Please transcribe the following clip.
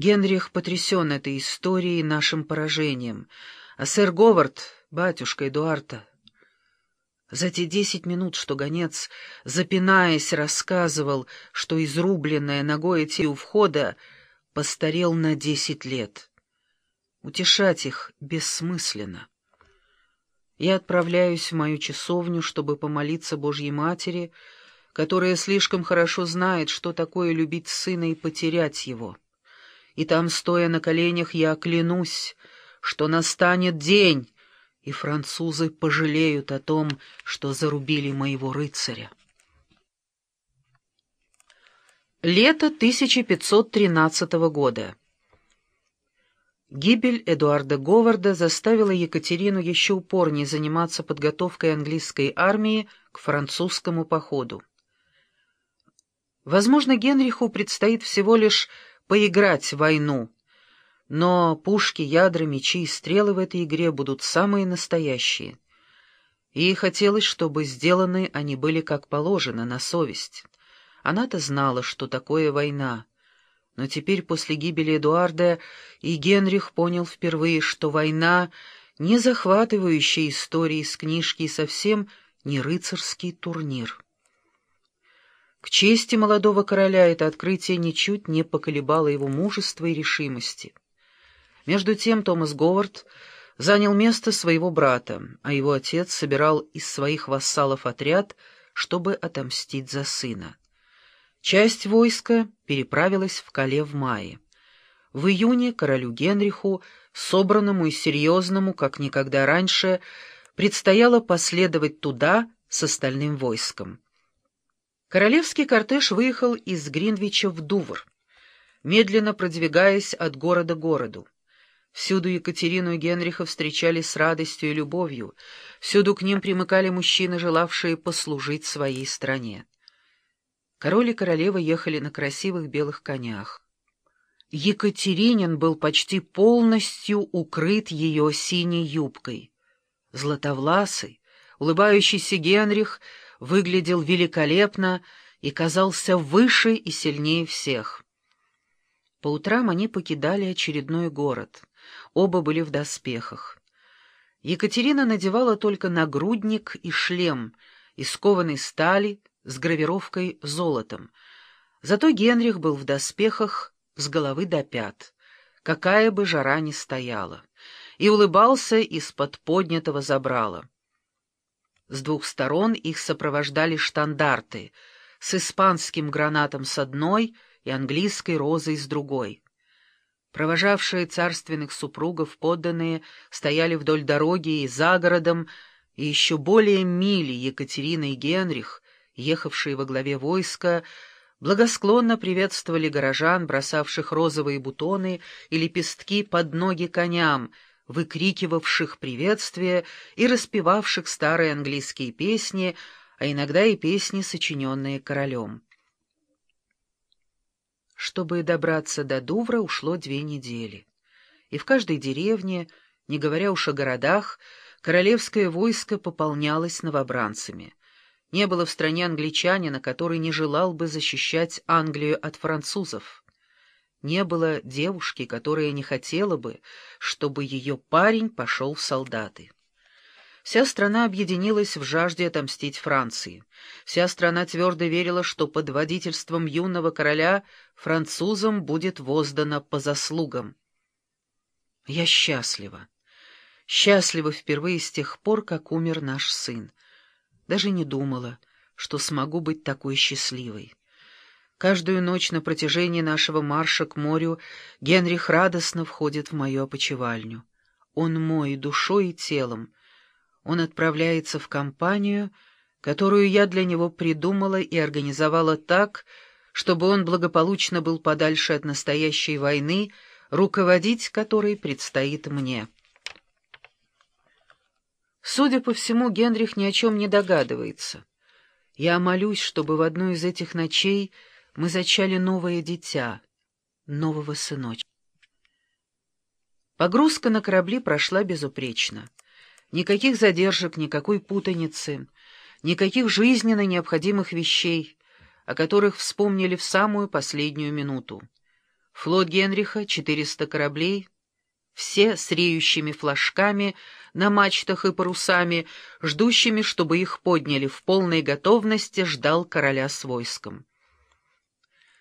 Генрих потрясен этой историей нашим поражением, а сэр Говард — батюшка Эдуарда. За те десять минут, что гонец, запинаясь, рассказывал, что изрубленная ногой идти у входа постарел на десять лет. Утешать их бессмысленно. Я отправляюсь в мою часовню, чтобы помолиться Божьей Матери, которая слишком хорошо знает, что такое любить сына и потерять его. И там, стоя на коленях, я клянусь, что настанет день, и французы пожалеют о том, что зарубили моего рыцаря. Лето 1513 года. Гибель Эдуарда Говарда заставила Екатерину еще упорнее заниматься подготовкой английской армии к французскому походу. Возможно, Генриху предстоит всего лишь поиграть в войну, но пушки, ядра, мечи и стрелы в этой игре будут самые настоящие. И хотелось, чтобы сделаны они были как положено, на совесть. Она-то знала, что такое война. Но теперь, после гибели Эдуарда, и Генрих понял впервые, что война — не захватывающая истории из книжки и совсем не рыцарский турнир. К чести молодого короля это открытие ничуть не поколебало его мужества и решимости. Между тем Томас Говард занял место своего брата, а его отец собирал из своих вассалов отряд, чтобы отомстить за сына. Часть войска переправилась в Кале в мае. В июне королю Генриху, собранному и серьезному, как никогда раньше, предстояло последовать туда с остальным войском. Королевский кортеж выехал из Гринвича в Дувр, медленно продвигаясь от города к городу. Всюду Екатерину и Генриха встречали с радостью и любовью, всюду к ним примыкали мужчины, желавшие послужить своей стране. Король и королева ехали на красивых белых конях. Екатеринин был почти полностью укрыт ее синей юбкой. Златовласый, улыбающийся Генрих выглядел великолепно и казался выше и сильнее всех. По утрам они покидали очередной город. Оба были в доспехах. Екатерина надевала только нагрудник и шлем из кованой стали, с гравировкой золотом. Зато Генрих был в доспехах с головы до пят, какая бы жара ни стояла, и улыбался из-под поднятого забрала. С двух сторон их сопровождали штандарты с испанским гранатом с одной и английской розой с другой. Провожавшие царственных супругов подданные стояли вдоль дороги и за городом, и еще более мили Екатерина и Генрих — ехавшие во главе войска, благосклонно приветствовали горожан, бросавших розовые бутоны и лепестки под ноги коням, выкрикивавших приветствия и распевавших старые английские песни, а иногда и песни, сочиненные королем. Чтобы добраться до Дувра, ушло две недели. И в каждой деревне, не говоря уж о городах, королевское войско пополнялось новобранцами — не было в стране англичанина, который не желал бы защищать Англию от французов. Не было девушки, которая не хотела бы, чтобы ее парень пошел в солдаты. Вся страна объединилась в жажде отомстить Франции. Вся страна твердо верила, что под водительством юного короля французам будет воздано по заслугам. Я счастлива. Счастлива впервые с тех пор, как умер наш сын. Даже не думала, что смогу быть такой счастливой. Каждую ночь на протяжении нашего марша к морю Генрих радостно входит в мою опочивальню. Он мой душой и телом. Он отправляется в компанию, которую я для него придумала и организовала так, чтобы он благополучно был подальше от настоящей войны, руководить которой предстоит мне. Судя по всему, Генрих ни о чем не догадывается. Я молюсь, чтобы в одну из этих ночей мы зачали новое дитя, нового сыночка. Погрузка на корабли прошла безупречно. Никаких задержек, никакой путаницы, никаких жизненно необходимых вещей, о которых вспомнили в самую последнюю минуту. Флот Генриха, 400 кораблей, все с реющими флажками на мачтах и парусами, ждущими, чтобы их подняли в полной готовности, ждал короля с войском.